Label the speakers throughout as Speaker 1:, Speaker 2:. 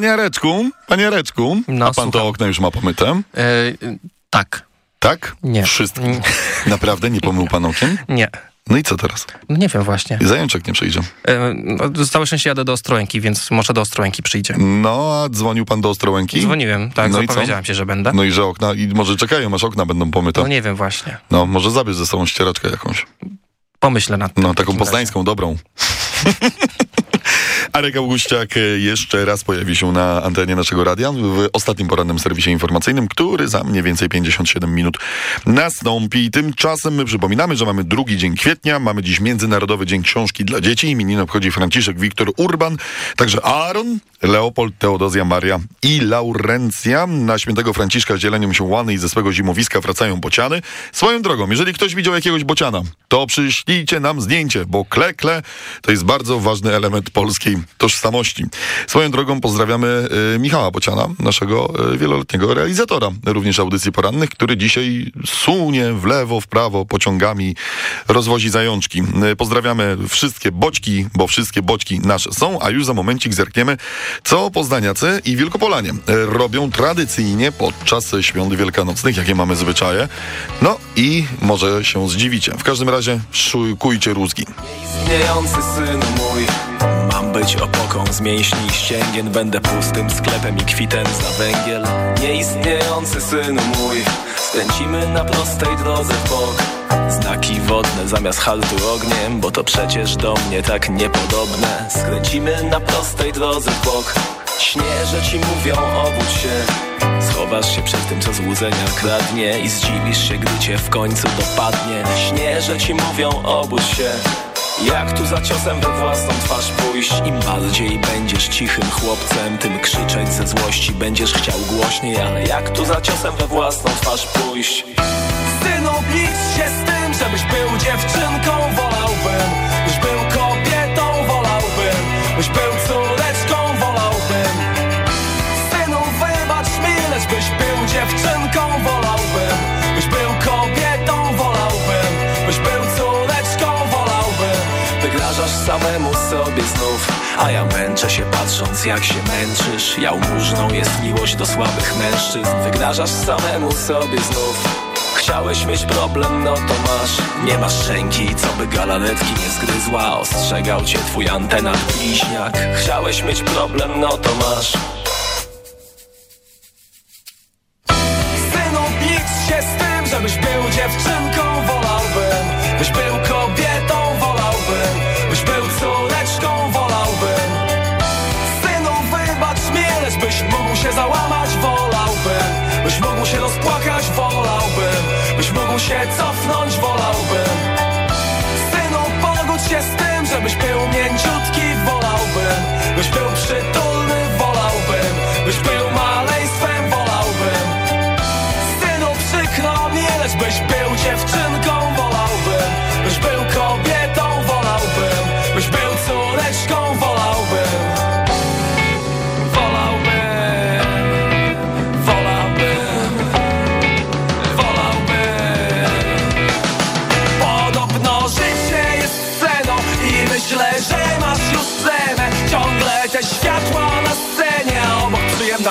Speaker 1: Panie Jareczku, panie
Speaker 2: No,
Speaker 1: a pan to
Speaker 2: słucham.
Speaker 1: okno już ma pomyte?
Speaker 2: E, tak.
Speaker 1: Tak?
Speaker 2: Nie.
Speaker 1: Wszystko.
Speaker 2: Nie.
Speaker 1: Naprawdę nie pomył pan okiem?
Speaker 2: Nie.
Speaker 1: No i co teraz?
Speaker 2: No nie wiem właśnie.
Speaker 1: Zajączek nie przyjdzie.
Speaker 2: E, no, całe szczęście jadę do Ostrołęki, więc może do Ostrołęki przyjdzie.
Speaker 1: No, a dzwonił pan do Ostrołęki?
Speaker 2: Dzwoniłem, tak,
Speaker 1: No
Speaker 2: zapowiedziałem się, że będę.
Speaker 1: No i że okna, i może czekają, aż okna będą pomyte.
Speaker 2: No nie wiem właśnie.
Speaker 1: No, może zabierz ze sobą ścieraczkę jakąś.
Speaker 2: Pomyślę nad tym.
Speaker 1: No, taką
Speaker 2: takim razie.
Speaker 1: poznańską, dobrą. Arek Augustiak e, jeszcze raz pojawi się na antenie naszego radia w ostatnim porannym serwisie informacyjnym, który za mniej więcej 57 minut nastąpi. Tymczasem my przypominamy, że mamy drugi dzień kwietnia, mamy dziś Międzynarodowy Dzień Książki dla Dzieci. Imieniny obchodzi Franciszek Wiktor Urban, także Aaron, Leopold, Teodozja, Maria i Laurencja. Na świętego Franciszka z dzieleniem się łany i ze swego zimowiska wracają bociany. Swoją drogą, jeżeli ktoś widział jakiegoś bociana, to przyślijcie nam zdjęcie, bo klekle to jest bardzo ważny element polskiej tożsamości. Swoją drogą pozdrawiamy y, Michała Bociana, naszego y, wieloletniego realizatora również audycji porannych, który dzisiaj sunie w lewo, w prawo pociągami, rozwozi zajączki. Y, pozdrawiamy wszystkie boćki, bo wszystkie boćki nasze są, a już za momencik zerkniemy, co poznaniacy i wielkopolanie robią tradycyjnie podczas świąt wielkanocnych, jakie mamy zwyczaje. No i może się zdziwicie. W każdym razie szykujcie rózgi.
Speaker 3: Istniejący syn mój Mam być opoką z mięśni i ścięgien Będę pustym sklepem i kwitem za węgiel Nieistniejący syn mój Skręcimy na prostej drodze w bok Znaki wodne zamiast haltu ogniem Bo to przecież do mnie tak niepodobne. Skręcimy na prostej drodze w bok. Śnieże ci mówią obudź się. Schowasz się przed tym, co złudzenia kradnie I zdziwisz się, gdy cię w końcu dopadnie. Śnieże ci mówią obudź się. Jak tu za ciosem we własną twarz pójść? Im bardziej będziesz cichym chłopcem Tym krzyczeć ze złości będziesz chciał głośniej Ale jak tu za ciosem we własną twarz pójść Licz się z tym, żebyś był dziewczynką Wolałbym, byś był kobietą Wolałbym, byś był córeczką Wolałbym. Synu, wybacz mi, lecz byś był dziewczynką Wolałbym, byś był kobietą Wolałbym, byś był córeczką Wolałbym. Wygrażasz samemu sobie znów. A ja męczę się patrząc jak się męczysz. Jałmużną jest miłość do słabych mężczyzn. Wygrażasz samemu sobie znów Chciałeś mieć problem, no to masz. Nie masz szczęki, co by galaretki nie zgryzła. Ostrzegał cię twój antenat bliźniak. Chciałeś mieć problem, no to masz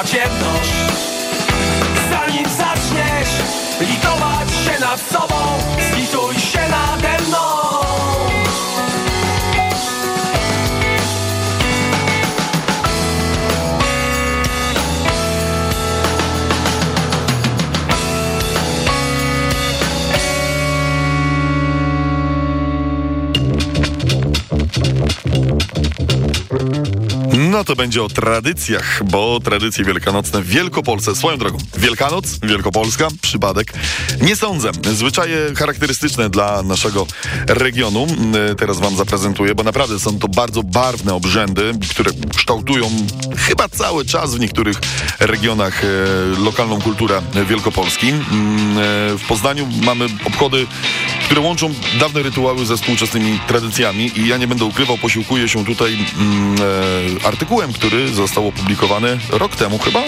Speaker 3: przyjemna ciemność. Zanim zaczniesz litować się nad sobą
Speaker 1: to będzie o tradycjach, bo tradycje wielkanocne w Wielkopolsce, swoją drogą, Wielkanoc, Wielkopolska, przypadek, nie sądzę. Zwyczaje charakterystyczne dla naszego regionu, mm, teraz wam zaprezentuję, bo naprawdę są to bardzo barwne obrzędy, które kształtują chyba cały czas w niektórych regionach e, lokalną kulturę Wielkopolski. Mm, e, w Poznaniu mamy obchody które łączą dawne rytuały ze współczesnymi tradycjami i ja nie będę ukrywał, posiłkuję się tutaj mm, e, artykułem, który został opublikowany rok temu chyba?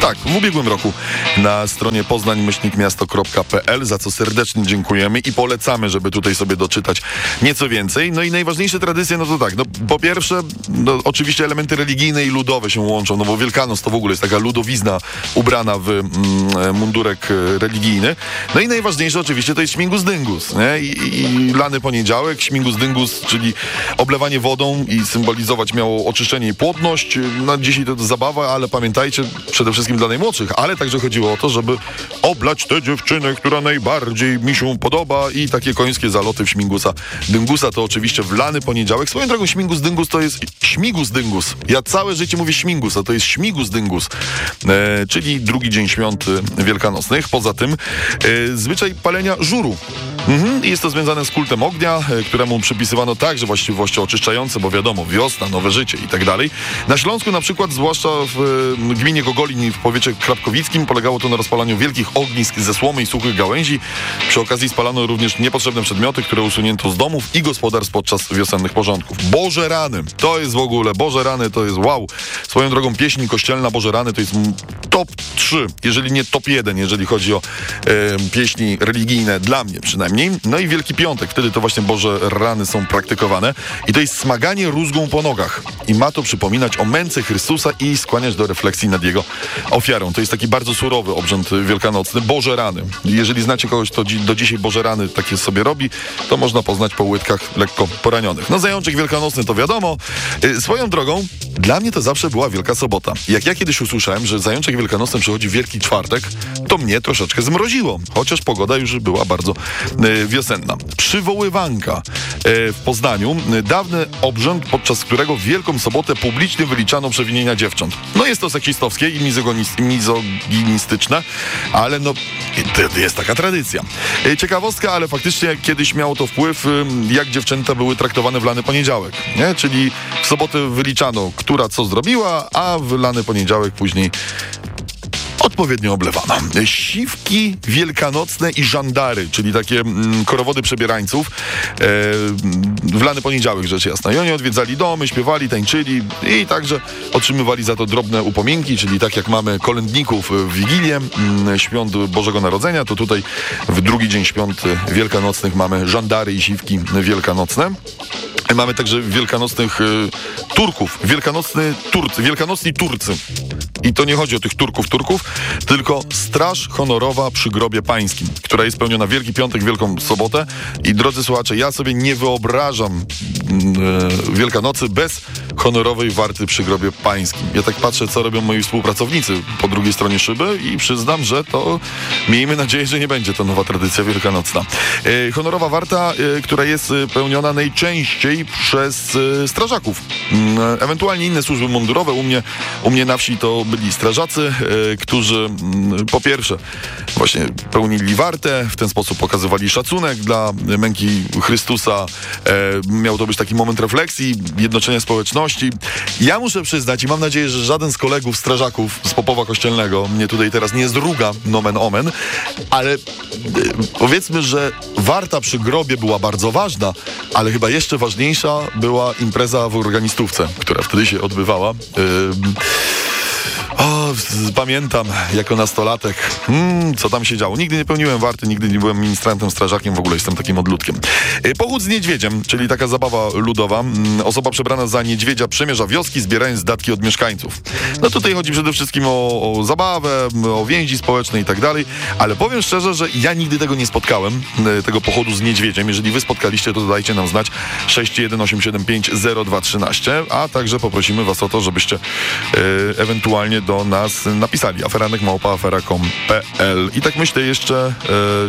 Speaker 1: Tak, w ubiegłym roku na stronie poznań-miasto.pl, za co serdecznie dziękujemy i polecamy, żeby tutaj sobie doczytać nieco więcej. No i najważniejsze tradycje, no to tak, no po pierwsze, no oczywiście elementy religijne i ludowe się łączą, no bo Wielkanoc to w ogóle jest taka ludowizna ubrana w mm, mundurek e, religijny. No i najważniejsze oczywiście to jest śmigus dyngus, nie? I, i lany poniedziałek, śmigus dyngus, czyli oblewanie wodą i symbolizować miało oczyszczenie i płodność. No dzisiaj to zabawa, ale pamiętajcie, przede wszystkim dla najmłodszych, ale także chodziło o to, żeby oblać tę dziewczynę, która najbardziej mi się podoba i takie końskie zaloty w śmigusa dyngusa to oczywiście w lany poniedziałek. Swoją drogą śmigus dyngus to jest śmigus dyngus. Ja całe życie mówię śmigus, a to jest śmigus dyngus, e, czyli drugi dzień świąt wielkanocnych. Poza tym e, zwyczaj palenia żuru. Mhm. Jest to związane z kultem ognia, e, któremu przypisywano także właściwości oczyszczające, bo wiadomo, wiosna, nowe życie i tak dalej. Na Śląsku na przykład, zwłaszcza w e, gminie Gogolin i w powiecie krapkowickim, polegało to na rozpalaniu wielkich ognisk ze słomy i suchych gałęzi. Przy okazji spalano również niepotrzebne przedmioty, które usunięto z domów i gospodarstw podczas wiosennych porządków. Boże rany! To jest w ogóle, Boże rany to jest wow! Swoją drogą pieśń kościelna Boże rany to jest top 3, jeżeli nie top 1, jeżeli chodzi o e, pieśni religijne, dla mnie przynajmniej. No i Wielki Piątek, wtedy to właśnie Boże rany są praktykowane. I to jest smaganie rózgą po nogach. I ma to przypominać o męce Chrystusa i skłaniać do refleksji nad Jego ofiarą. To jest taki bardzo surowy obrzęd wielkanocny. Boże rany. Jeżeli znacie kogoś, kto dzi do dzisiaj Boże rany takie sobie robi, to można poznać po łydkach lekko poranionych. No zajączek wielkanocny to wiadomo. Swoją drogą, dla mnie to zawsze była Wielka Sobota. Jak ja kiedyś usłyszałem, że zajączek wielkanocny przychodzi Wielki Czwartek, to mnie troszeczkę zmroziło. Chociaż pogoda już była bardzo y, wiosenna. Przywoływanka y, w Poznaniu. Dawny obrzęd, podczas którego w Wielką Sobotę publicznie wyliczano przewinienia dziewcząt. No jest to seksistowskie i mizoginistyczne, ale no jest taka tradycja. Ciekawostka, ale faktycznie kiedyś miało to wpływ, jak dziewczęta były traktowane w lany poniedziałek. Nie? Czyli w sobotę wyliczano, która co zrobiła, a w lany poniedziałek później odpowiednio oblewano. Siwki wielkanocne i żandary, czyli takie mm, korowody przebierańców, e, w lany poniedziałek rzecz jasna. I oni odwiedzali domy, śpiewali, tańczyli i także otrzymywali za to drobne upominki, czyli tak jak mamy kolędników w Wigilię mm, świąt Bożego Narodzenia, to tutaj w drugi dzień świąt wielkanocnych mamy żandary i siwki wielkanocne. Mamy także wielkanocnych y, Turków, wielkanocny Turcy, wielkanocni Turcy. I to nie chodzi o tych Turków, Turków, tylko Straż Honorowa przy Grobie Pańskim, która jest pełniona Wielki Piątek, Wielką Sobotę. I drodzy słuchacze, ja sobie nie wyobrażam e, Wielkanocy bez honorowej warty przy Grobie Pańskim. Ja tak patrzę, co robią moi współpracownicy po drugiej stronie szyby i przyznam, że to miejmy nadzieję, że nie będzie to nowa tradycja wielkanocna. E, honorowa warta, e, która jest pełniona najczęściej przez e, strażaków. Mm, ewentualnie inne służby mundurowe. U mnie, u mnie na wsi to byli strażacy, e, którzy mm, po pierwsze właśnie pełnili wartę, w ten sposób pokazywali szacunek dla męki Chrystusa. E, miał to być taki moment refleksji, jednoczenia społeczności. Ja muszę przyznać i mam nadzieję, że żaden z kolegów strażaków z Popowa Kościelnego mnie tutaj teraz nie zdruga nomen omen, ale e, powiedzmy, że warta przy grobie była bardzo ważna, ale chyba jeszcze ważniejsza była impreza w organistówce, która wtedy się odbywała. Yy, o, pamiętam jako nastolatek, hmm, co tam się działo. Nigdy nie pełniłem warty, nigdy nie byłem ministrantem, strażakiem, w ogóle jestem takim odludkiem. Y, pochód z niedźwiedziem, czyli taka zabawa ludowa. Mm, osoba przebrana za niedźwiedzia przemierza wioski, zbierając datki od mieszkańców. No tutaj chodzi przede wszystkim o, o zabawę, o więzi społeczne i tak dalej, ale powiem szczerze, że ja nigdy tego nie spotkałem, y, tego pochodu z niedźwiedziem. Jeżeli wy spotkaliście, to dajcie nam znać 618750213, a także poprosimy was o to, żebyście yy, ewentualnie do nas napisali aferanek.afera.com.pl I tak myślę jeszcze, e,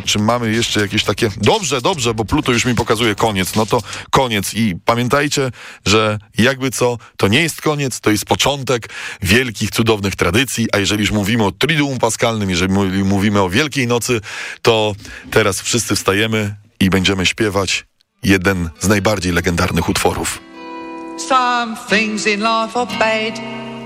Speaker 1: czy mamy jeszcze jakieś takie... Dobrze, dobrze, bo Pluto już mi pokazuje koniec. No to koniec. I pamiętajcie, że jakby co, to nie jest koniec, to jest początek wielkich, cudownych tradycji, a jeżeli już mówimy o Triduum Paskalnym, jeżeli mówimy o Wielkiej Nocy, to teraz wszyscy wstajemy i będziemy śpiewać jeden z najbardziej legendarnych utworów. Some things in life are bad.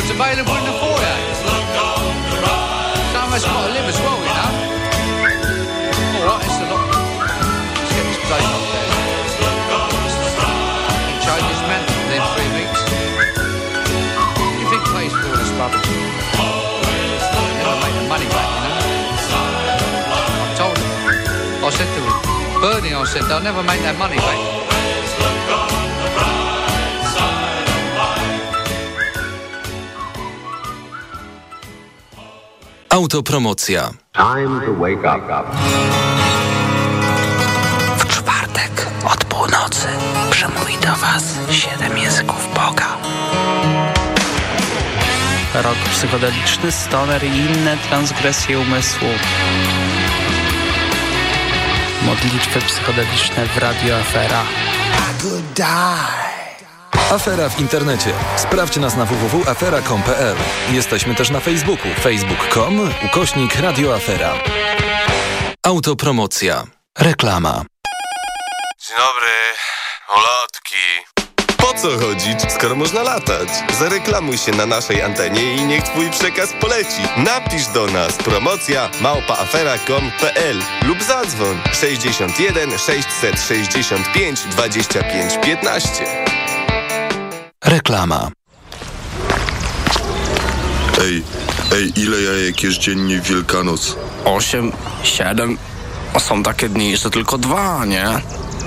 Speaker 4: Record's available in the foyer. Some of us got to live as well, you know. All right, it's a lot. Let's get this place up there. He changed his mantle within three weeks. You think pays for all this rubbish? Never make the money back, you know. I told him. I said to him, Bernie, I said, they'll never make that money back.
Speaker 5: Autopromocja.
Speaker 6: Time to wake up.
Speaker 7: W czwartek od północy przemówi do Was siedem języków Boga.
Speaker 8: Rok psychodeliczny, stoner i inne transgresje umysłu. Modlitwy psychodeliczne w Radio Afera.
Speaker 5: Afera w internecie. Sprawdź nas na www.afera.com.pl. Jesteśmy też na Facebooku. facebook.com ukośnik radioafera. Autopromocja. Reklama.
Speaker 9: Dzień dobry, ulotki. Po co chodzić, skoro można latać? Zareklamuj się na naszej antenie i niech twój przekaz poleci. Napisz do nas promocja małpaafera.com.pl lub zadzwoń 61 665 25 15.
Speaker 5: Reklama.
Speaker 10: Ej, ej, ile jajek jesz dziennie w Wielkanoc?
Speaker 11: Osiem, siedem, a są takie dni, że tylko dwa, nie?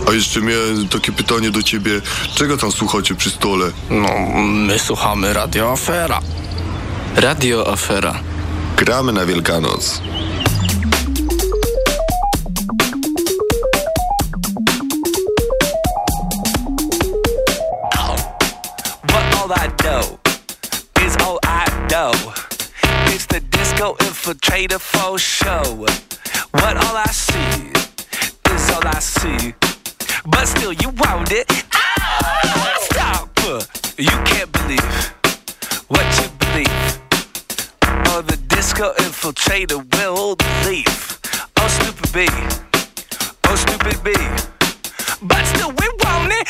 Speaker 10: A jeszcze miałem takie pytanie do ciebie. Czego tam słuchacie przy stole?
Speaker 11: No, my słuchamy Radio Afera. Radio Afera.
Speaker 10: Gramy na Wielkanoc.
Speaker 12: Disco infiltrator for show. What all I see is all I see. But still, you want it. Ah, stop. You can't believe what you believe. Or the disco infiltrator will leave. Oh, stupid B. Oh, stupid B. But still, we want it.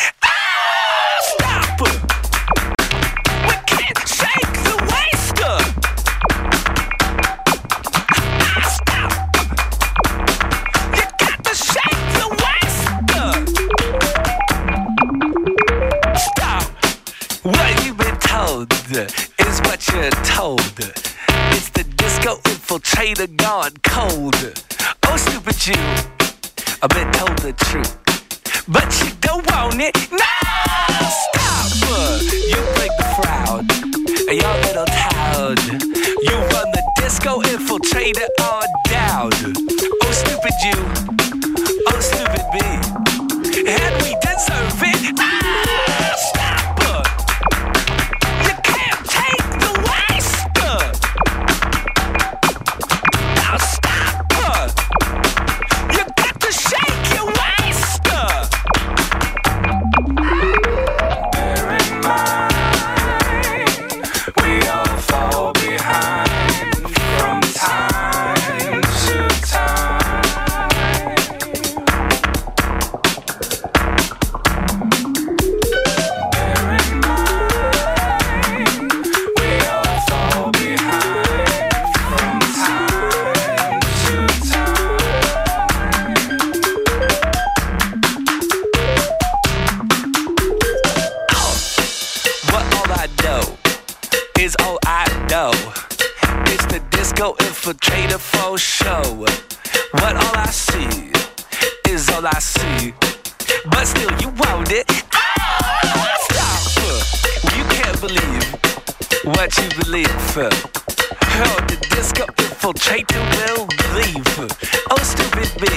Speaker 12: Stupid me.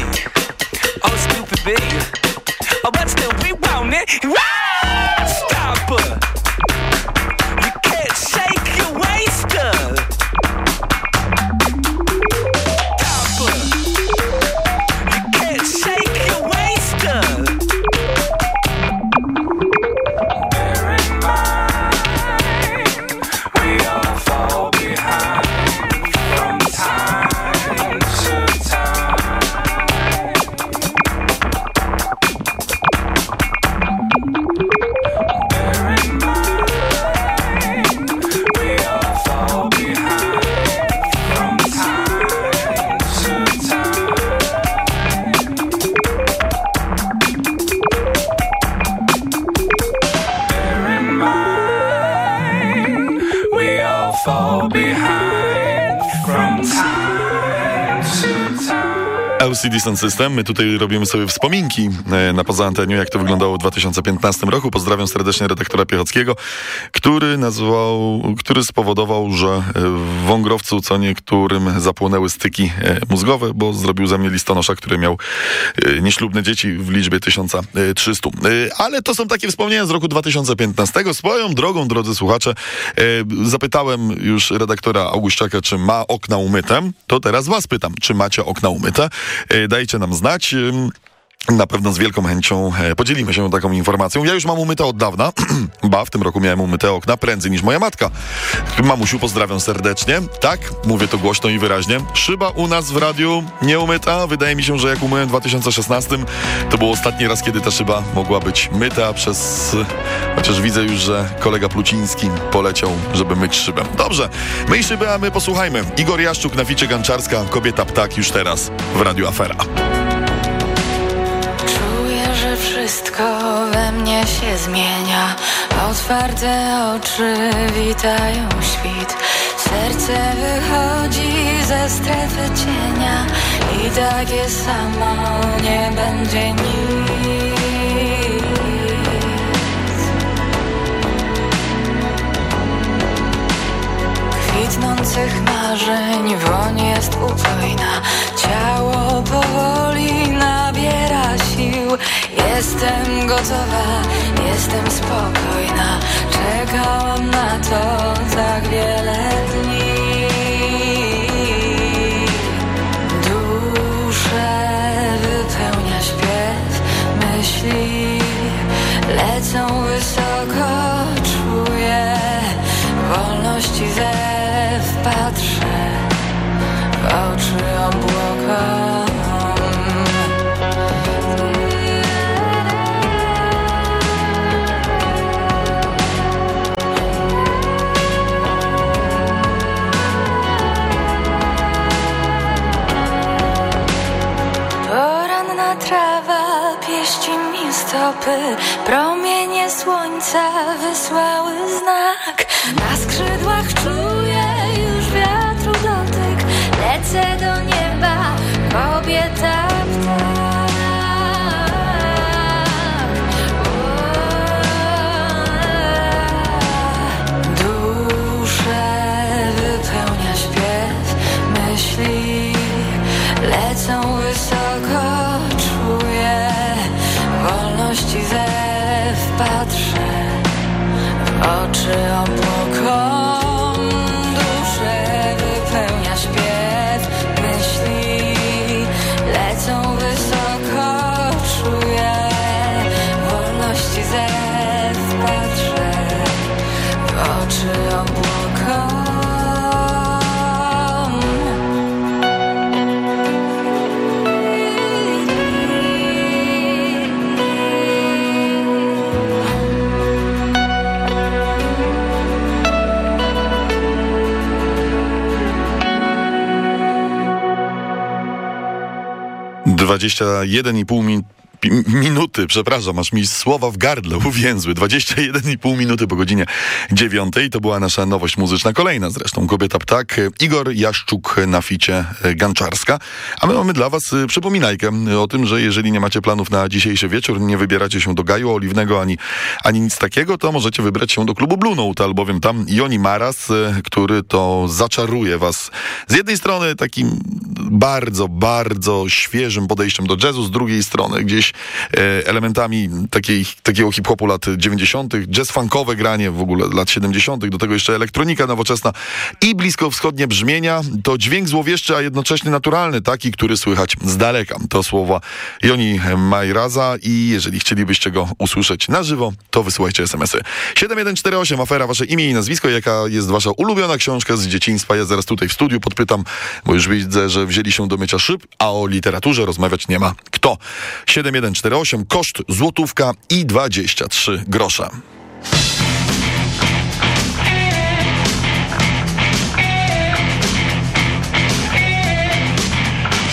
Speaker 12: Oh, stupid me. Oh, but still, we want it. Ah,
Speaker 1: LCD Sound System. My tutaj robimy sobie wspominki e, na poza anteniu, jak to wyglądało w 2015 roku. Pozdrawiam serdecznie redaktora Piechockiego, który nazwał, który spowodował, że e, w Wągrowcu co niektórym zapłonęły styki e, mózgowe, bo zrobił ze mnie listonosza, który miał e, nieślubne dzieci w liczbie 1300. E, Ale to są takie wspomnienia z roku 2015. Swoją drogą, drodzy słuchacze, zapytałem już redaktora Auguszczaka, czy ma okna umyte. To teraz was pytam, czy macie okna umyte? Dajcie nam znać. Na pewno z wielką chęcią e, podzielimy się taką informacją. Ja już mam umyte od dawna. ba, w tym roku miałem umyte okna prędzej niż moja matka. Mamusiu, pozdrawiam serdecznie. Tak, mówię to głośno i wyraźnie. Szyba u nas w radiu nie umyta. Wydaje mi się, że jak umyłem w 2016, to był ostatni raz, kiedy ta szyba mogła być myta przez... Chociaż widzę już, że kolega Pluciński poleciał, żeby myć szybę. Dobrze, myj szybę, a my posłuchajmy. Igor Jaszczuk, Naficie Ganczarska, Kobieta Ptak już teraz w Radiu Afera.
Speaker 13: Wszystko we mnie się zmienia. Otwarte oczy witają świt. Serce wychodzi ze strefy cienia i takie samo nie będzie nic. Kwitnących marzeń woń jest upojna Ciało powoli nabiera sił Jestem gotowa, jestem spokojna. Czekałam na to tak wiele dni. Duszę wypełnia śpiew Myśli lecą wysoko. Czuję wolności zew Patrzę stopy. Promienie słońca wysłały znak. Na skrzydłach czuję już wiatru dotyk. Lecę do nieba, kobieta myśli Lecą wysoko, wolności zew Patrzę w oczy obłokom
Speaker 1: 21,5 min minuty, przepraszam, aż mi słowa w gardle uwięzły. 21,5 minuty po godzinie dziewiątej. To była nasza nowość muzyczna, kolejna zresztą, Kobieta Ptak, Igor Jaszczuk na ficie e, Ganczarska. A my mamy dla was e, przypominajkę o tym, że jeżeli nie macie planów na dzisiejszy wieczór, nie wybieracie się do Gaju Oliwnego ani, ani nic takiego, to możecie wybrać się do klubu Blue Note, albowiem tam Joni Maras, który to zaczaruje was z jednej strony takim bardzo, bardzo świeżym podejściem do jazzu, z drugiej strony gdzieś e, elementami takiej, takiego hip-hopu lat 90., jazz funkowe granie w ogóle lat 70., do tego jeszcze elektronika nowoczesna i bliskowschodnie brzmienia. To dźwięk złowieszczy, a jednocześnie naturalny, taki, który słychać z daleka. To słowa Joni Majraza i jeżeli chcielibyście go usłyszeć na żywo, to wysyłajcie SMS-y. 7148, afera, wasze imię i nazwisko, jaka jest wasza ulubiona książka z dzieciństwa. Ja zaraz tutaj w studiu podpytam, bo już widzę, że wzięli się do mycia szyb, a o literaturze rozmawiać nie ma kto. 7148, koszt złotówka i 23 grosze.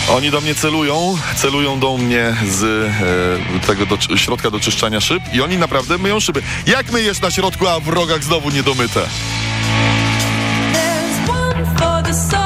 Speaker 1: Oni do mnie celują, celują do mnie z e, tego do, środka do czyszczania szyb i oni naprawdę myją szyby. Jak myjesz na środku, a w rogach znowu niedomyte?
Speaker 14: There's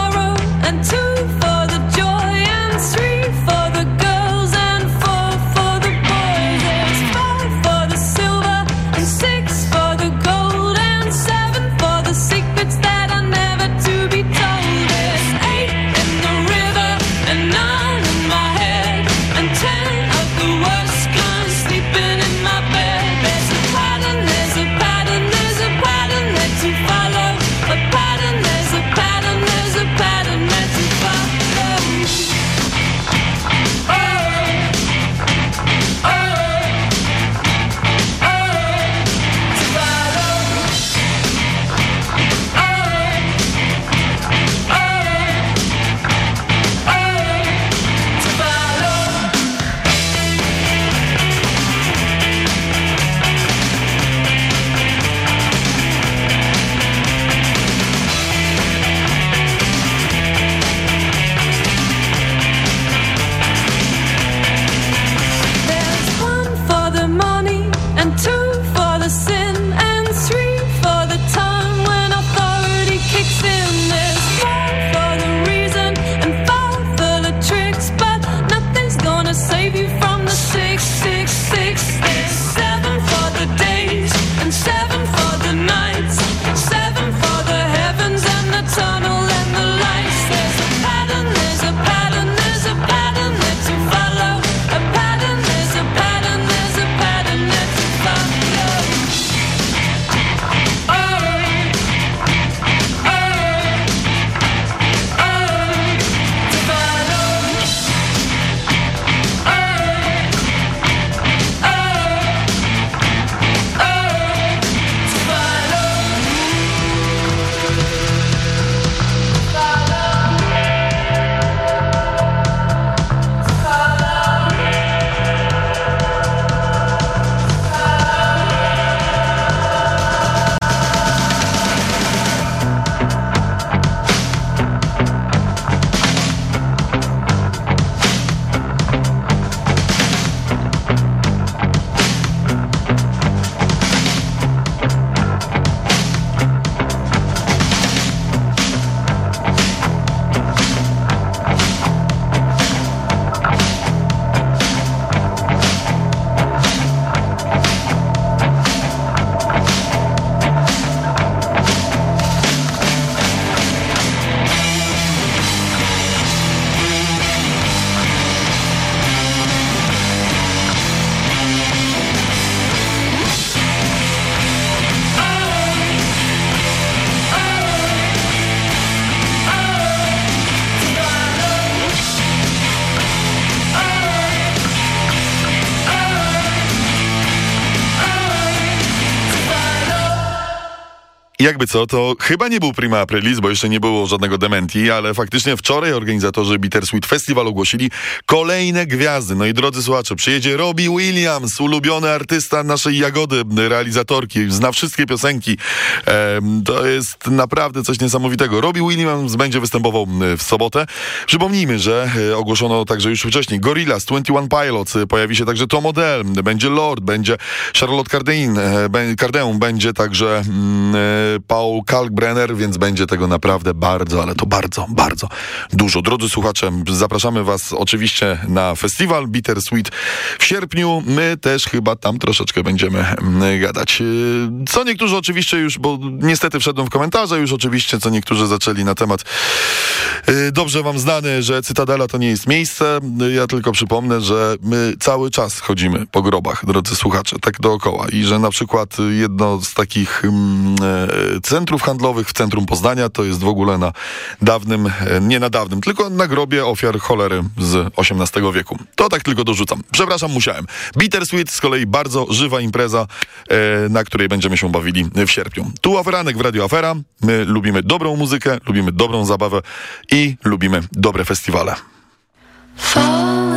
Speaker 1: jakby co, to chyba nie był prima aprilis, bo jeszcze nie było żadnego dementi, ale faktycznie wczoraj organizatorzy Bittersweet Festival ogłosili kolejne gwiazdy. No i drodzy słuchacze, przyjedzie Robbie Williams, ulubiony artysta naszej Jagody, realizatorki, zna wszystkie piosenki. Em, to jest naprawdę coś niesamowitego. Robbie Williams będzie występował w sobotę. Przypomnijmy, że e, ogłoszono także już wcześniej Gorillaz, 21 Pilots, e, pojawi się także Tom Odell, będzie Lord, będzie Charlotte Cardin, e, Cardeon, będzie także mm, Paul Kalkbrenner, więc będzie tego naprawdę bardzo, ale to bardzo, bardzo dużo. Drodzy słuchacze, zapraszamy was oczywiście na festiwal Bittersweet w sierpniu. My też chyba tam troszeczkę będziemy mm, gadać. E, Co niektórzy oczywiście już, bo niestety wszedłem w komentarze już oczywiście, co niektórzy zaczęli na temat e, dobrze wam znany, że Cytadela to nie jest miejsce. Ja tylko przypomnę, że my cały czas chodzimy po grobach, drodzy słuchacze, tak dookoła. I że na przykład jedno z takich mm, centrów handlowych w centrum Poznania to jest w ogóle na dawnym, e, nie na dawnym, tylko na grobie ofiar cholery z XVIII wieku. To tak tylko dorzucam. Przepraszam, musiałem. Bittersweet z kolei bardzo żywa impreza, e, na której będziemy się bawili w sierpniu. Tu Aferanek w Radio Afera. My lubimy dobrą muzykę, lubimy dobrą zabawę i lubimy dobre festiwale.
Speaker 13: Falling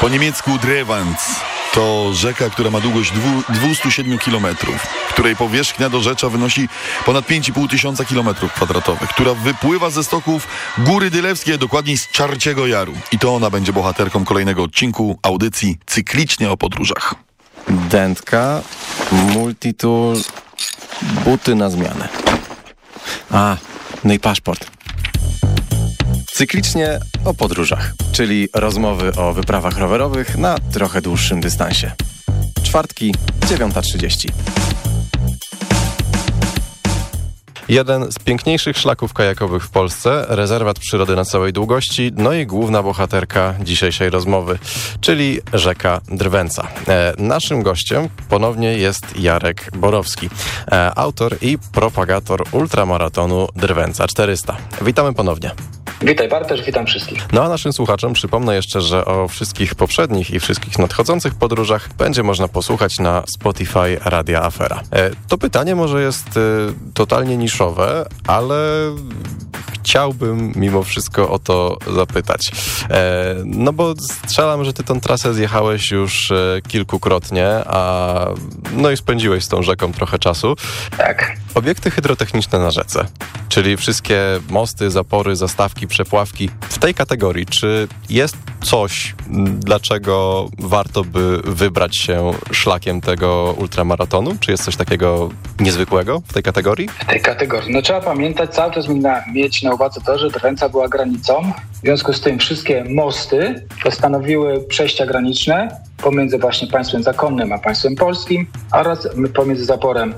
Speaker 1: Po niemiecku Drewans. To rzeka, która ma długość dwu- 207 km, której powierzchnia do rzecza wynosi ponad 5,5 tysiąca kilometrów kwadratowych, która wypływa ze stoków Góry Dylewskiej, dokładniej z Czarciego Jaru. I to ona będzie bohaterką kolejnego odcinku audycji cyklicznie o podróżach.
Speaker 15: Dętka, multitool, buty na zmianę. A, no i paszport. Cyklicznie o podróżach, czyli rozmowy o wyprawach rowerowych na trochę dłuższym dystansie. Czwartki, 9.30. Jeden z piękniejszych szlaków kajakowych w Polsce, rezerwat przyrody na całej długości, no i główna bohaterka dzisiejszej rozmowy, czyli rzeka Drwęca. E, naszym gościem ponownie jest Jarek Borowski, e, autor i propagator ultramaratonu Drwęca 400. Witamy ponownie.
Speaker 16: Witaj Bartosz, witam wszystkich.
Speaker 15: No a naszym słuchaczom przypomnę jeszcze, że o wszystkich poprzednich i wszystkich nadchodzących podróżach będzie można posłuchać na Spotify Radia Afera. E, to pytanie może jest e, totalnie niszowe, ale chciałbym mimo wszystko o to zapytać. E, no bo strzelam, że ty tą trasę zjechałeś już e, kilkukrotnie, a no i spędziłeś z tą rzeką trochę czasu.
Speaker 16: Tak.
Speaker 15: Obiekty hydrotechniczne na rzece, czyli wszystkie mosty, zapory, zastawki, przepławki. W tej kategorii, czy jest coś, dlaczego warto by wybrać się szlakiem tego ultramaratonu? Czy jest coś takiego niezwykłego w tej kategorii?
Speaker 16: W tej kategorii. No trzeba pamiętać, cały czas na, mieć na uwadze to, że Drwęca była granicą. W związku z tym wszystkie mosty stanowiły przejścia graniczne pomiędzy właśnie państwem zakonnym a państwem polskim oraz pomiędzy zaborem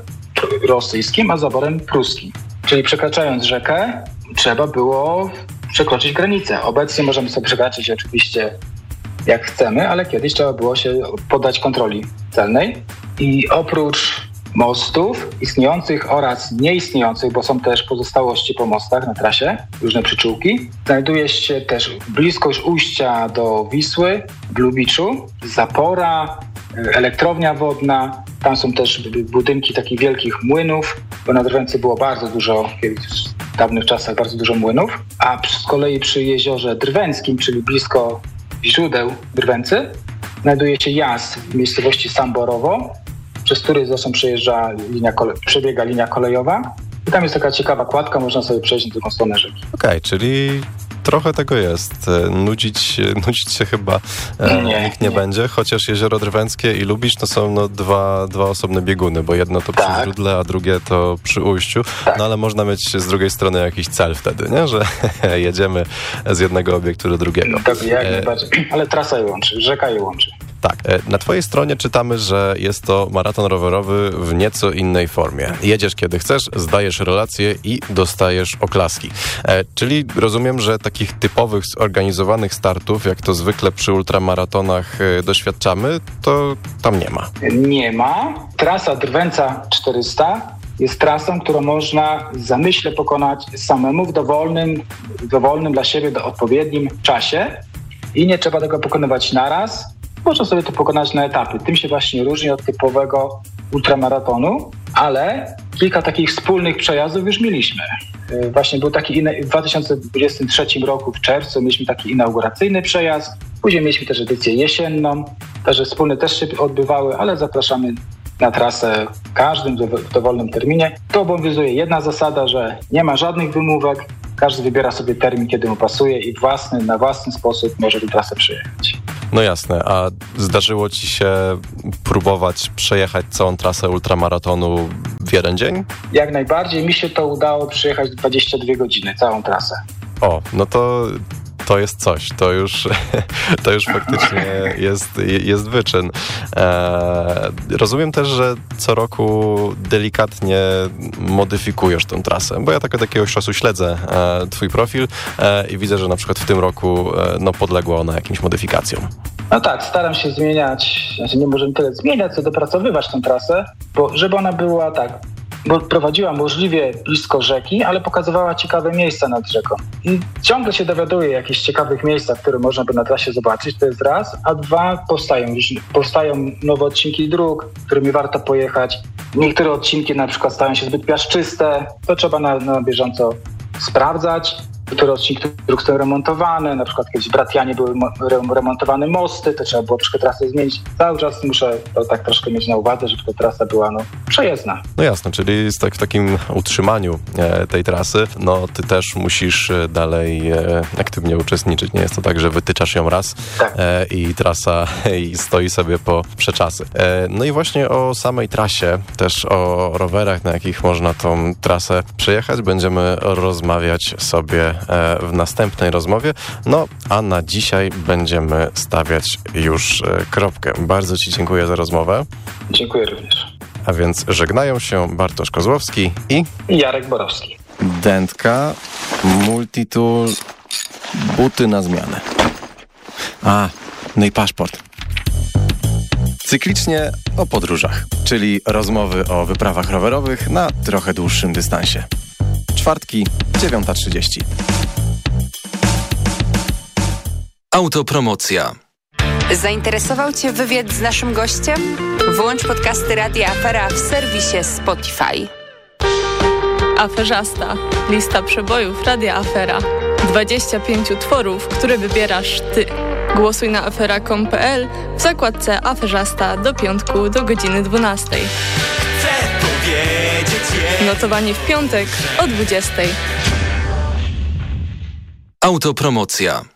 Speaker 16: rosyjskim a zaborem pruskim. Czyli przekraczając rzekę trzeba było przekroczyć granicę. Obecnie możemy sobie przekraczać oczywiście jak chcemy, ale kiedyś trzeba było się poddać kontroli celnej. I oprócz mostów istniejących oraz nieistniejących, bo są też pozostałości po mostach na trasie, różne przyczółki. Znajduje się też bliskość ujścia do Wisły, w Lubiczu, zapora, y, elektrownia wodna. Tam są też budynki takich wielkich młynów, bo na Drwęcy było bardzo dużo, w dawnych czasach bardzo dużo młynów. A z kolei przy jeziorze Drwęckim, czyli blisko źródeł Drwęcy, znajduje się jazd w miejscowości Samborowo, przez który zresztą przejeżdża linia kole- przebiega linia kolejowa. I tam jest taka ciekawa kładka, można sobie przejść na drugą stronę rzeki.
Speaker 15: Okej, czyli trochę tego jest. E, Nudzić, nudzić się chyba e,
Speaker 16: Nie,
Speaker 15: nikt nie, będzie, chociaż Jezioro Drwęckie i Lubicz to są no, dwa, dwa osobne bieguny, bo jedno to przy źródle, a drugie to przy ujściu. No ale można mieć z drugiej strony jakiś cel wtedy, nie? że jedziemy z jednego obiektu do drugiego.
Speaker 16: Tak, jak
Speaker 15: E,
Speaker 16: najbardziej. Ale trasa je łączy, rzeka je łączy.
Speaker 15: Tak, e, na twojej stronie czytamy, że jest to maraton rowerowy w nieco innej formie. Jedziesz kiedy chcesz, zdajesz relacje i dostajesz oklaski. E, czyli rozumiem, że takich typowych, zorganizowanych startów, jak to zwykle przy ultramaratonach e, doświadczamy, to tam nie ma.
Speaker 16: Nie ma. Trasa Drwęca 400 jest trasą, którą można w zamyśle pokonać samemu w dowolnym, dowolnym dla siebie do odpowiednim czasie i nie trzeba tego pokonywać naraz. Można sobie to pokonać na etapy. Tym się właśnie różni od typowego ultramaratonu, ale kilka takich wspólnych przejazdów już mieliśmy. Yy, Właśnie był taki w 2023 roku w czerwcu mieliśmy taki inauguracyjny przejazd. Później mieliśmy też edycję jesienną, także wspólne też się odbywały, ale zapraszamy na trasę w każdym dowolnym terminie. To obowiązuje jedna zasada, że nie ma żadnych wymówek. Każdy wybiera sobie termin, kiedy mu pasuje i własny, na własny sposób może tę trasę przejechać.
Speaker 15: No jasne, a zdarzyło ci się próbować przejechać całą trasę ultramaratonu w jeden dzień?
Speaker 16: Jak najbardziej mi się to udało przejechać 22 godziny, całą trasę.
Speaker 15: O, no to to jest coś, to już, to już faktycznie jest, jest wyczyn. E, rozumiem też, że co roku delikatnie modyfikujesz tą trasę, bo ja tak od jakiegoś czasu śledzę e, twój profil e, i widzę, że na przykład w tym roku e, no, podległa ona jakimś modyfikacjom.
Speaker 16: No tak, staram się zmieniać, znaczy nie możemy tyle zmieniać, co dopracowywać tę trasę, bo żeby ona była tak, bo prowadziła możliwie blisko rzeki, ale pokazywała ciekawe miejsca nad rzeką. I ciągle się dowiaduję jakichś ciekawych miejscach, które można by na trasie zobaczyć, to jest raz, a dwa powstają, powstają nowe odcinki dróg, którymi warto pojechać. Niektóre odcinki na przykład stają się zbyt piaszczyste, to trzeba na, na bieżąco sprawdzać. Rocznik dróg są remontowane, na przykład kiedyś w Bratianie były mo- re- remontowane mosty, to trzeba było troszkę trasę zmienić. Cały czas muszę to tak troszkę mieć na uwadze, żeby ta trasa była no, przejezdna.
Speaker 15: No jasne, czyli jest tak w takim utrzymaniu e, tej trasy, no ty też musisz e, dalej e, aktywnie uczestniczyć. Nie jest to tak, że wytyczasz ją raz e, i trasa i stoi sobie po przeczasy. E, no i właśnie o samej trasie, też o rowerach, na jakich można tą trasę przejechać, będziemy rozmawiać sobie w następnej rozmowie. No, a na dzisiaj będziemy stawiać już e, kropkę. Bardzo Ci dziękuję za rozmowę.
Speaker 16: Dziękuję również.
Speaker 15: A więc żegnają się Bartosz Kozłowski i
Speaker 16: I Jarek Borowski.
Speaker 15: Dętka, Multitool, buty na zmianę. A, no i paszport. Cyklicznie o podróżach, czyli rozmowy o wyprawach rowerowych na trochę dłuższym dystansie. Czwartki, 9.30.
Speaker 5: Autopromocja.
Speaker 17: Zainteresował Cię wywiad z naszym gościem? Włącz podcasty Radia Afera w serwisie Spotify.
Speaker 14: Aferzasta. Lista przebojów Radia Afera. 25 utworów, które wybierasz Ty. Głosuj na afera.com.pl w zakładce Aferzasta do piątku do godziny 12. Notowanie w piątek o 20.
Speaker 5: Autopromocja.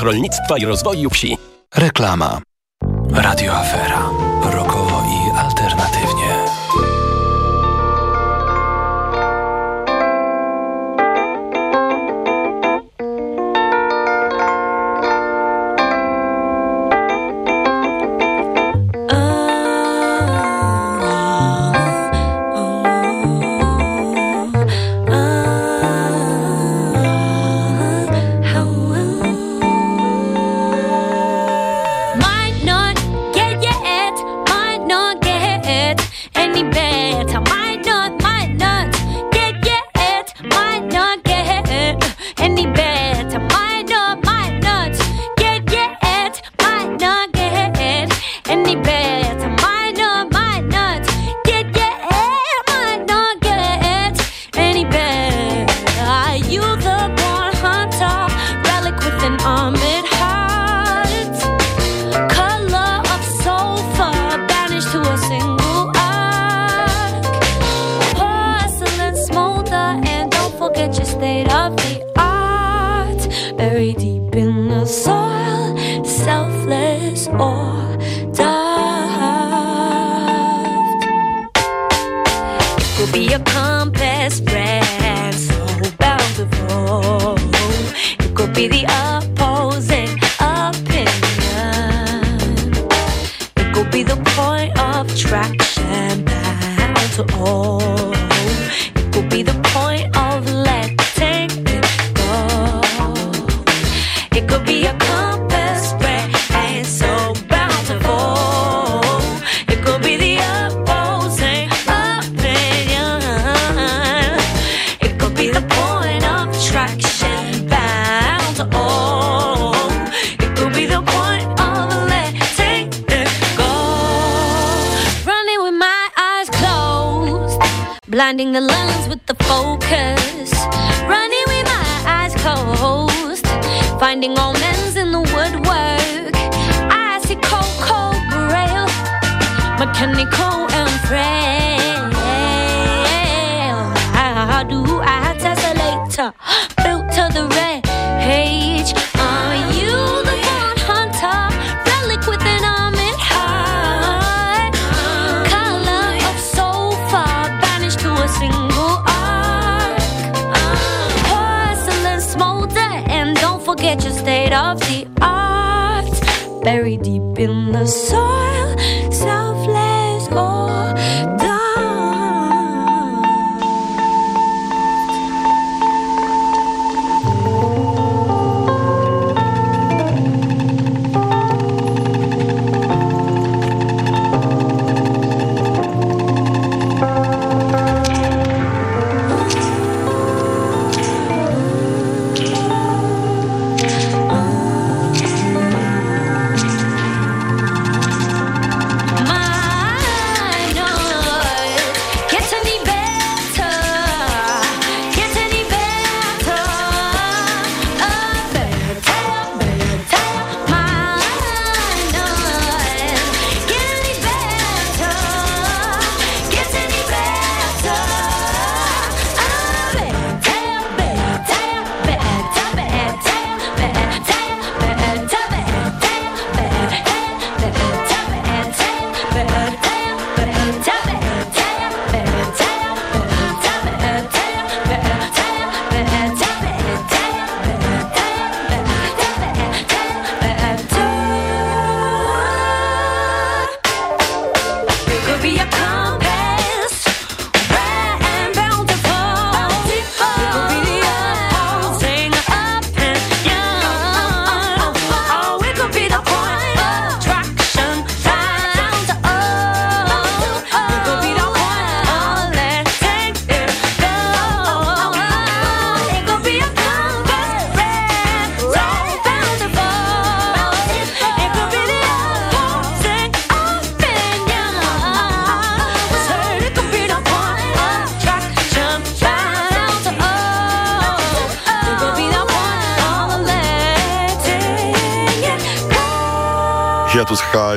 Speaker 18: Rolnictwa i Rozwoju Wsi.
Speaker 5: Reklama. Radio Afera.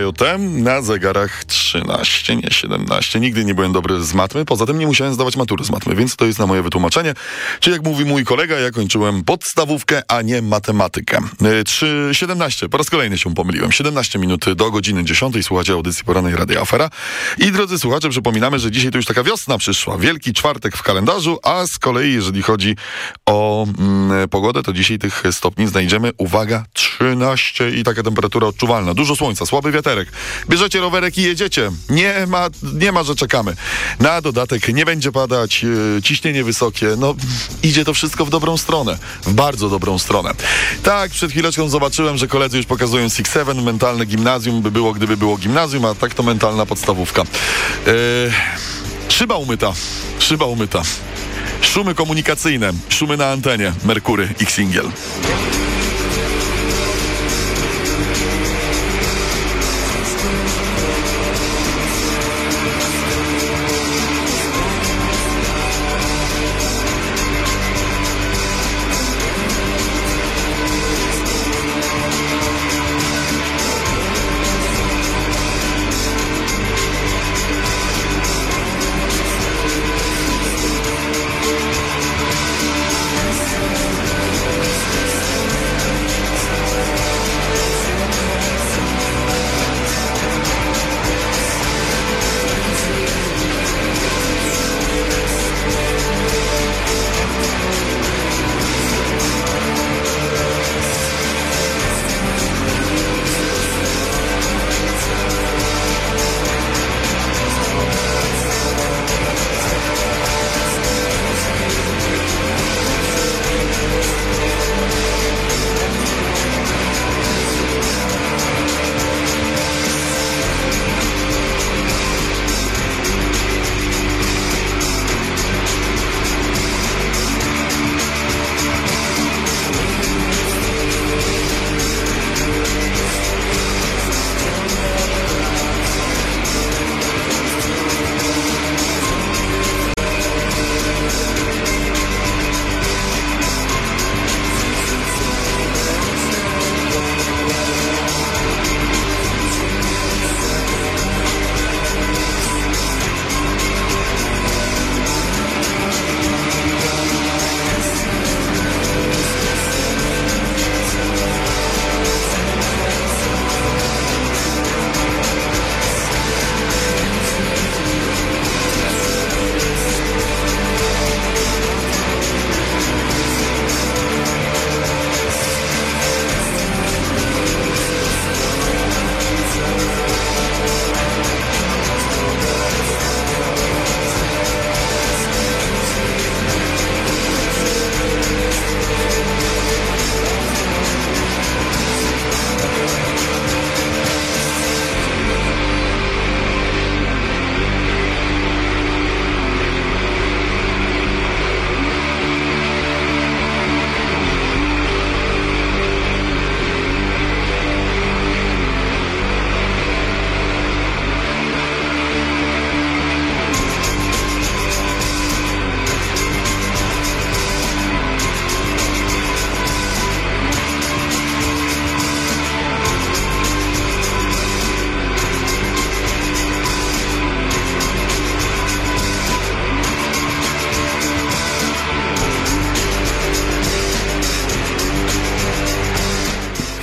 Speaker 1: Hajotem na zegarach 13, nie 17. Nigdy nie byłem dobry z matmy, poza tym nie musiałem zdawać matury z matmy, więc to jest na moje wytłumaczenie. Czy jak mówi mój kolega, ja kończyłem podstawówkę, a nie matematykę. E, 3, 17, po raz kolejny się pomyliłem. 17 minut do godziny 10. Słuchacie audycji poranej Radia Afera. I drodzy słuchacze, przypominamy, że dzisiaj to już taka wiosna przyszła. Wielki czwartek w kalendarzu, a z kolei jeżeli chodzi o mm, pogodę, to dzisiaj tych stopni znajdziemy, uwaga, 13 i taka temperatura odczuwalna. Dużo słońca, słaby wiaterek. Bierzecie rowerek i jedziecie. Nie ma, nie ma, że czekamy. Na dodatek nie będzie padać, e, ciśnienie wysokie. No, idzie to wszystko w dobrą stronę. W bardzo dobrą stronę. Tak, przed chwileczką zobaczyłem, że koledzy już pokazują Six Seven, mentalne gimnazjum by było, gdyby było gimnazjum, a tak to mentalna podstawówka. E, szyba umyta. Szyba umyta. Szumy komunikacyjne, szumy na antenie, Merkury, ich singiel.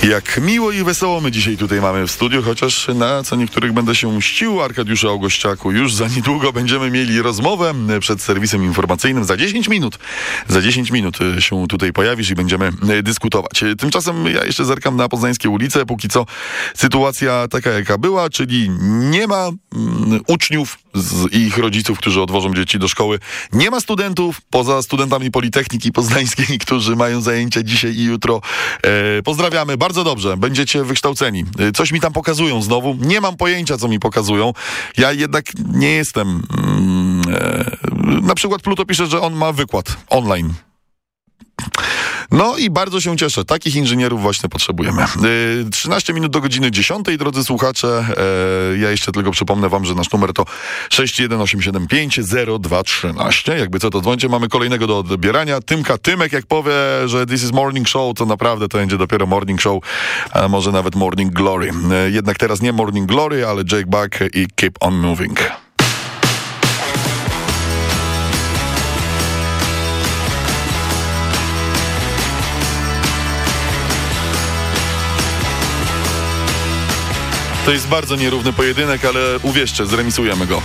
Speaker 1: Jak miło i wesoło my dzisiaj tutaj mamy w studiu, chociaż na co niektórych będę się mścił, Arkadiuszu Augościaku. Już za niedługo będziemy mieli rozmowę przed serwisem informacyjnym. Za 10 minut, za 10 minut y, się tutaj pojawisz i będziemy y, dyskutować. Y, Tymczasem ja jeszcze zerkam na poznańskie ulice. Póki co sytuacja taka, jaka była, czyli nie ma mm, uczniów i ich rodziców, którzy odwożą dzieci do szkoły. Nie ma studentów, poza studentami Politechniki Poznańskiej, którzy mają zajęcia dzisiaj i jutro. E, pozdrawiamy, bardzo dobrze, będziecie wykształceni. E, coś mi tam pokazują znowu. Nie mam pojęcia, co mi pokazują. Ja jednak nie jestem... Mm, e, na przykład Pluto pisze, że on ma wykład online. No i bardzo się cieszę. Takich inżynierów właśnie potrzebujemy. Yy, 13 minut do godziny 10, drodzy słuchacze. Yy, ja jeszcze tylko przypomnę wam, że nasz numer to 61875 0213. Jakby co, to dzwońcie. Mamy kolejnego do odbierania. Tymka Tymek, jak powie, że this is morning show, to naprawdę to będzie dopiero morning show, a może nawet morning glory. Yy, jednak teraz nie morning glory, ale Jake Buck i keep on moving. To jest bardzo nierówny pojedynek, ale uwierzcie, zremisujemy go.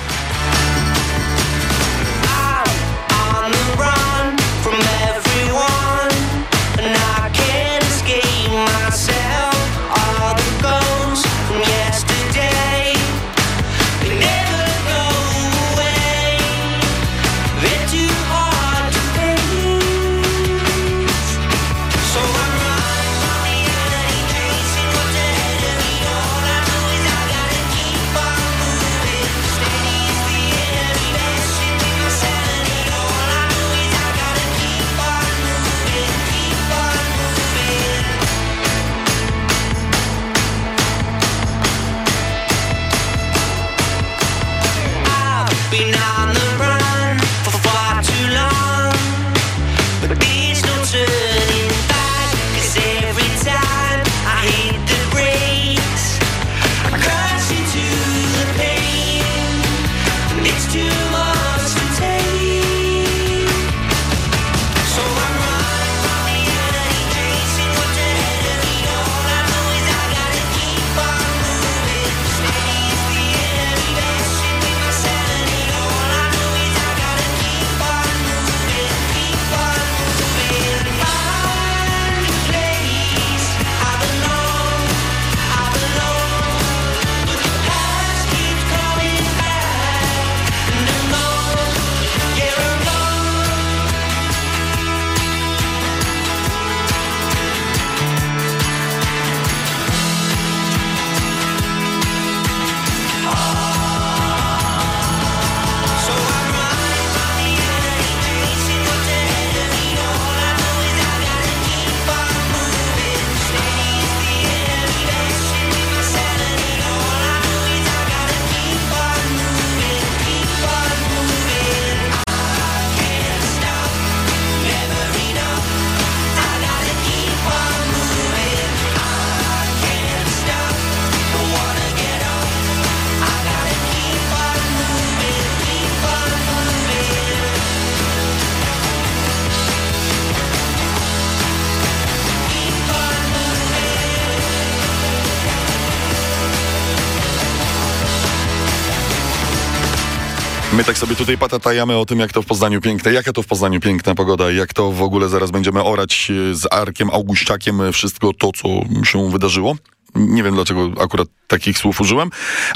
Speaker 1: Sobie tutaj patatajamy o tym, jak to w Poznaniu piękne, jaka to w Poznaniu piękna pogoda i jak to w ogóle zaraz będziemy orać e, z Arkiem Auguściakiem e, wszystko to, co się wydarzyło. Nie wiem, dlaczego akurat takich słów użyłem.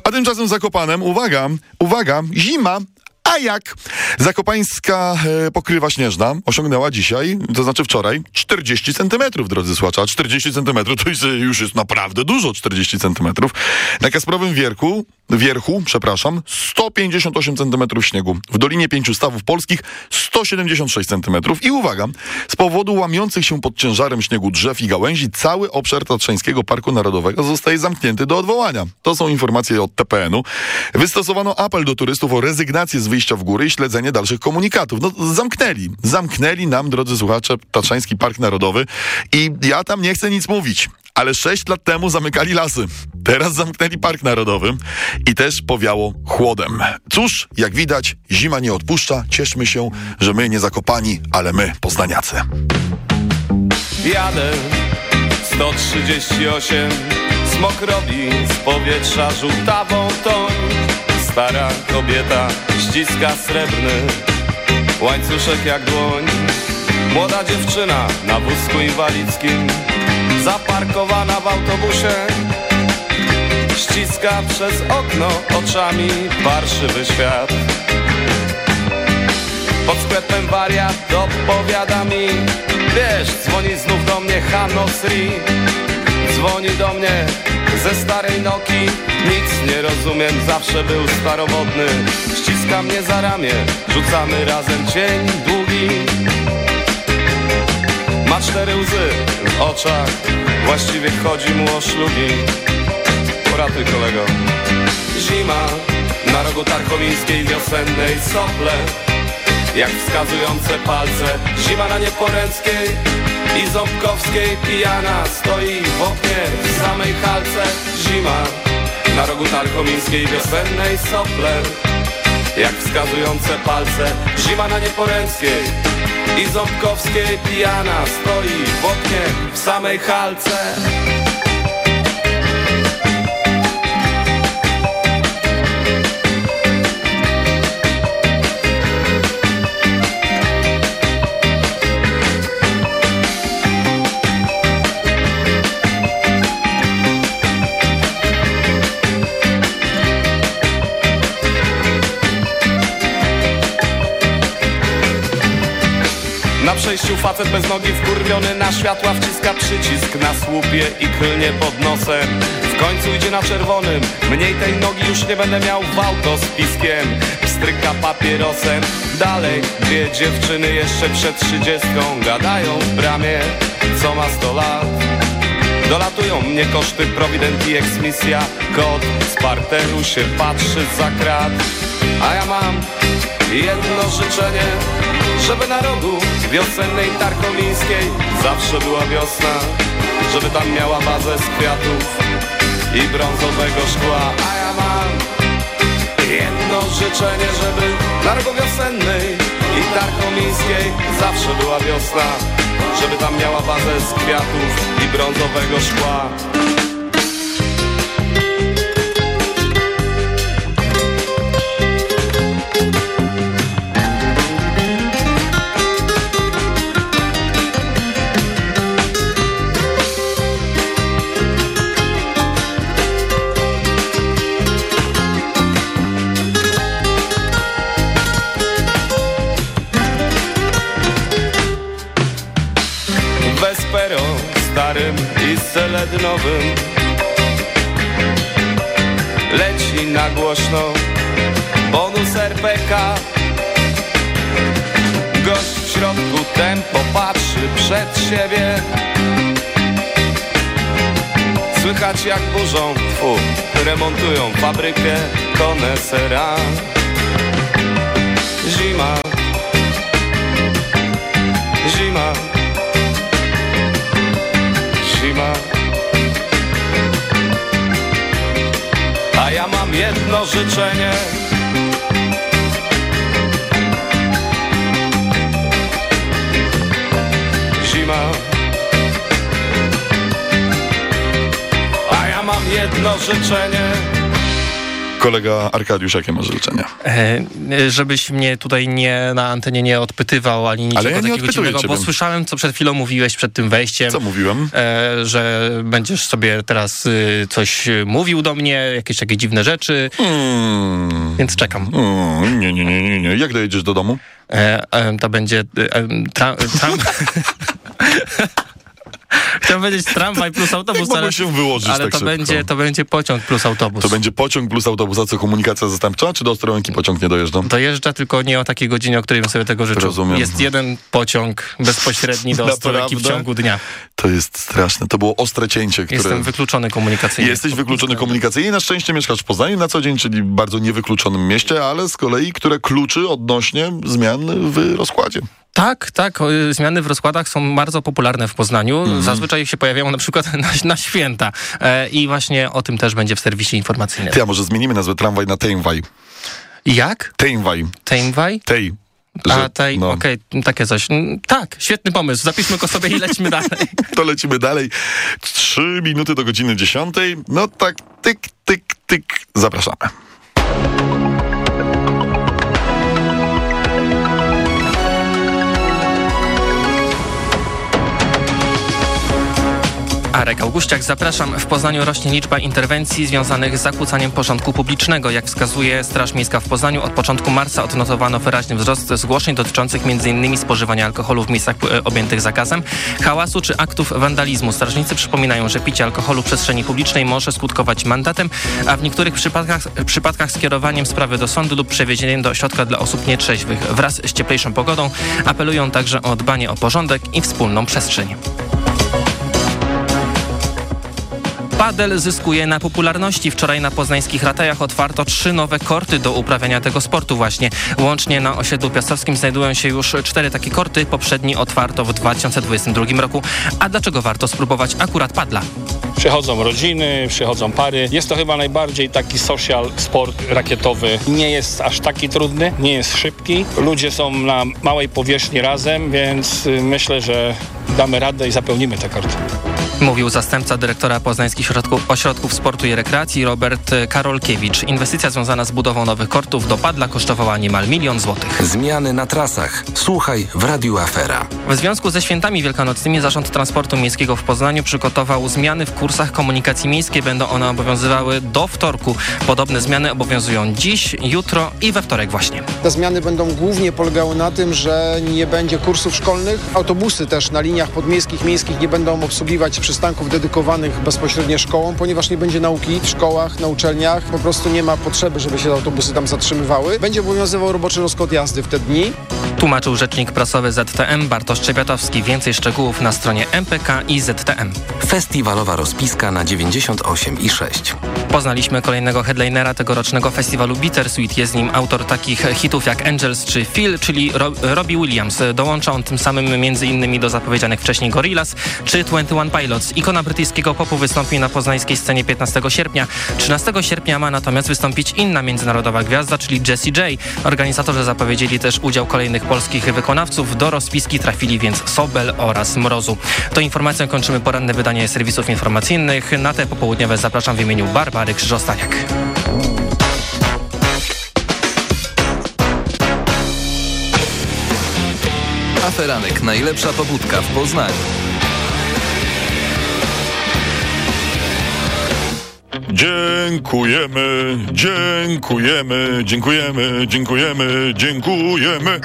Speaker 1: A tymczasem Zakopanem, uwaga, uwaga, zima, a jak? Zakopańska e, pokrywa śnieżna osiągnęła dzisiaj, to znaczy wczoraj, 40 centymetrów, drodzy słuchacze. A 40 centymetrów to e, już jest naprawdę dużo, 40 centymetrów. Na Kasprowym Wierchu, Wierchu, przepraszam, 158 centymetrów śniegu. W Dolinie Pięciu Stawów Polskich 176 centymetrów. I uwaga, z powodu łamiących się pod ciężarem śniegu drzew i gałęzi cały obszar Tatrzańskiego Parku Narodowego zostaje zamknięty do odwołania. To są informacje od TPN-u. Wystosowano apel do turystów o rezygnację z wyjścia w góry i śledzenie dalszych komunikatów. No zamknęli. Zamknęli nam, drodzy słuchacze, Tatrzański Park Narodowy i ja tam nie chcę nic mówić. Ale sześć lat temu zamykali lasy. Teraz zamknęli Park Narodowy i też powiało chłodem. Cóż, jak widać, zima nie odpuszcza. Cieszmy się, że my nie zakopani, ale my poznaniacy.
Speaker 3: Jadę 138 Smok robi z powietrza żółtawą toń Stara kobieta ściska srebrny Łańcuszek jak dłoń. Młoda dziewczyna na wózku inwalidzkim Zaparkowana w autobusie Ściska przez okno oczami Parszywy świat. Pod sklepem wariat dopowiada mi Wiesz, dzwoni znów do mnie Hanno Sri Dzwoni do mnie ze starej Noki. Nic nie rozumiem, zawsze był staromodny Ściska mnie za ramię, rzucamy razem cień długi. Ma cztery oczach Właściwie chodzi mu o szlugi. Poratuj kolego. Zima na rogu tarkowińskiej wiosennej sople. Jak wskazujące palce Zima na Nieporęckiej i Ząbkowskiej pijana Stoi w oknie w samej halce Zima. Na rogu tarkowińskiej wiosennej sople Jak wskazujące palce Zima na Nieporęckiej. I Ząbkowskiej pijana Stoi w oknie w samej halce Na przejściu facet bez nogi wkurwiony na światła wciska przycisk na słupie i klnie pod nosem. W końcu idzie na czerwonym, mniej tej nogi już nie będę miał w auto z piskiem. Pstryka papierosem, dalej dwie dziewczyny jeszcze przed trzydziestką Gadają w bramie, co ma sto lat? Dolatują mnie koszty Provident i eksmisja. Kot z parteru się patrzy za krat. A ja mam jedno życzenie Żeby na rogu wiosennej tarkowińskiej Zawsze była wiosna. Żeby tam miała bazę z kwiatów I brązowego szkła. A ja mam jedno życzenie Żeby na rogu wiosennej i tarkowińskiej Zawsze była wiosna. Żeby tam miała bazę z kwiatów i brązowego szkła selednowym Leci na głośno bonus RPK Gość w środku tempo patrzy przed siebie. Słychać jak burzą, tfu, remontują fabrykę konesera mam jedno życzenie. Zima. A ja mam jedno życzenie
Speaker 1: Kolega Arkadiusz, jakie masz życzenia?
Speaker 2: E, żebyś mnie tutaj nie na antenie nie odpytywał ani niczego
Speaker 1: Ale ja nie
Speaker 2: takiego dziwnego, bo słyszałem, co przed chwilą mówiłeś przed tym wejściem.
Speaker 1: Co mówiłem?
Speaker 2: E, że będziesz sobie teraz y, coś y, mówił do mnie, jakieś takie dziwne rzeczy,
Speaker 1: Hmm.
Speaker 2: więc czekam.
Speaker 1: Mm, nie, nie, nie, nie, nie. Jak dojedziesz do domu?
Speaker 2: E, e, to będzie e, tra, tram... Chciałem powiedzieć tramwaj plus autobus, ale,
Speaker 1: się wyłożyć
Speaker 2: ale
Speaker 1: tak
Speaker 2: to,
Speaker 1: szybko?
Speaker 2: będzie, to będzie pociąg plus autobus.
Speaker 1: To będzie pociąg plus autobus, a co komunikacja zastępcza, czy do Ostrołęki pociąg nie dojeżdża?
Speaker 2: Dojeżdża tylko nie o takiej godzinie, o której bym sobie tego życzył.
Speaker 1: Rozumiem.
Speaker 2: Jest jeden pociąg bezpośredni do Ostrołęki w ciągu dnia.
Speaker 1: To jest straszne. To było ostre cięcie, które...
Speaker 2: Jestem wykluczony komunikacyjnie.
Speaker 1: Jesteś wykluczony komunikacyjnie. Na szczęście mieszkasz w Poznaniu na co dzień, czyli bardzo niewykluczonym mieście, ale z kolei, które kluczy odnośnie zmian w rozkładzie.
Speaker 2: Tak, tak. Zmiany w rozkładach są bardzo popularne w Poznaniu.
Speaker 1: Mhm.
Speaker 2: Zazwyczaj się pojawiają na przykład na, na święta. E, I właśnie o tym też będzie w serwisie informacyjnym.
Speaker 1: Ty, a może zmienimy nazwę tramwaj na Tejmwaj?
Speaker 2: Jak?
Speaker 1: Tejmwaj.
Speaker 2: Tejmwaj?
Speaker 1: Tej.
Speaker 2: A,
Speaker 1: Że-
Speaker 2: tej,
Speaker 1: no.
Speaker 2: okej, takie coś. Mm, Tak, świetny pomysł. Zapiszmy go sobie i lećmy dalej.
Speaker 1: To lecimy dalej. Trzy minuty do godziny dziesiątej. No tak, tyk, tyk, tyk. Zapraszamy.
Speaker 2: Arek Augustiak, zapraszam. W Poznaniu rośnie liczba interwencji związanych z zakłócaniem porządku publicznego. Jak wskazuje Straż Miejska w Poznaniu, od początku marca odnotowano wyraźny wzrost zgłoszeń dotyczących m.in. spożywania alkoholu w miejscach e, objętych zakazem, hałasu czy aktów wandalizmu. Strażnicy przypominają, że picie alkoholu w przestrzeni publicznej może skutkować mandatem, a w niektórych przypadkach, przypadkach skierowaniem sprawy do sądu lub przewiezieniem do ośrodka dla osób nietrzeźwych. Wraz z cieplejszą pogodą apelują także o dbanie o porządek i wspólną przestrzeń. Padel zyskuje na popularności. Wczoraj na poznańskich ratajach otwarto trzy nowe korty do uprawiania tego sportu właśnie. Łącznie na osiedlu piastowskim znajdują się już cztery takie korty. Poprzedni otwarto w 2022 roku. A dlaczego warto spróbować akurat padla?
Speaker 19: Przychodzą rodziny, przychodzą pary. Jest to chyba najbardziej taki social sport rakietowy. Nie jest aż taki trudny, nie jest szybki. Ludzie są na małej powierzchni razem, więc y, myślę, że damy radę i zapełnimy te korty.
Speaker 2: Mówił zastępca dyrektora Poznańskich Ośrodków, Ośrodków Sportu i Rekreacji Robert Karolkiewicz. Inwestycja związana z budową nowych kortów do padla kosztowała niemal milion złotych.
Speaker 20: Zmiany na trasach. Słuchaj w Radiu Afera.
Speaker 2: W związku ze świętami wielkanocnymi Zarząd Transportu Miejskiego w Poznaniu przygotował zmiany w kursach komunikacji miejskiej. Będą one obowiązywały do wtorku. Podobne zmiany obowiązują dziś, jutro i we wtorek właśnie.
Speaker 21: Te zmiany będą głównie polegały na tym, że nie będzie kursów szkolnych. Autobusy też na liniach podmiejskich, miejskich nie będą obsługiwać przystanków dedykowanych bezpośrednio szkołom, ponieważ nie będzie nauki w szkołach, na uczelniach. Po prostu nie ma potrzeby, żeby się autobusy tam zatrzymywały. Będzie obowiązywał roboczy rozkład jazdy w te dni.
Speaker 2: Tłumaczył rzecznik prasowy ZTM Bartosz Czepiatowski. Więcej szczegółów na stronie MPK i ZTM.
Speaker 20: Festiwalowa rozpiska na 98,6.
Speaker 2: Poznaliśmy kolejnego headlinera tegorocznego festiwalu Bittersweet. Jest nim autor takich hitów jak Angels czy Phil, czyli Ro Robbie Williams. Dołącza on tym samym m.in. do zapowiedzianych wcześniej Gorillaz czy 21 Pilots. Ikona brytyjskiego popu wystąpi na poznańskiej scenie 15 sierpnia. 13 sierpnia ma natomiast wystąpić inna międzynarodowa gwiazda, czyli Jessie J. Organizatorzy zapowiedzieli też udział kolejnych polskich wykonawców. Do rozpiski trafili więc Sobel oraz Mrozu. To informacją kończymy poranne wydanie serwisów informacyjnych. Na te popołudniowe zapraszam w imieniu Barbary Krzyżostaniak.
Speaker 5: Aferanek, najlepsza pobudka w Poznaniu.
Speaker 1: Dziękujemy, dziękujemy, dziękujemy, dziękujemy, dziękujemy.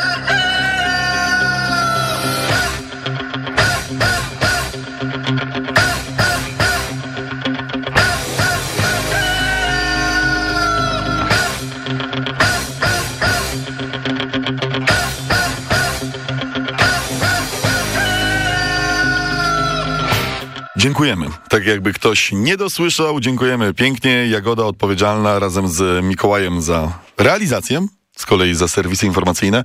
Speaker 1: Dziękujemy. Tak jakby ktoś nie dosłyszał, dziękujemy pięknie. Jagoda odpowiedzialna razem z Mikołajem za realizację, z kolei za serwisy informacyjne.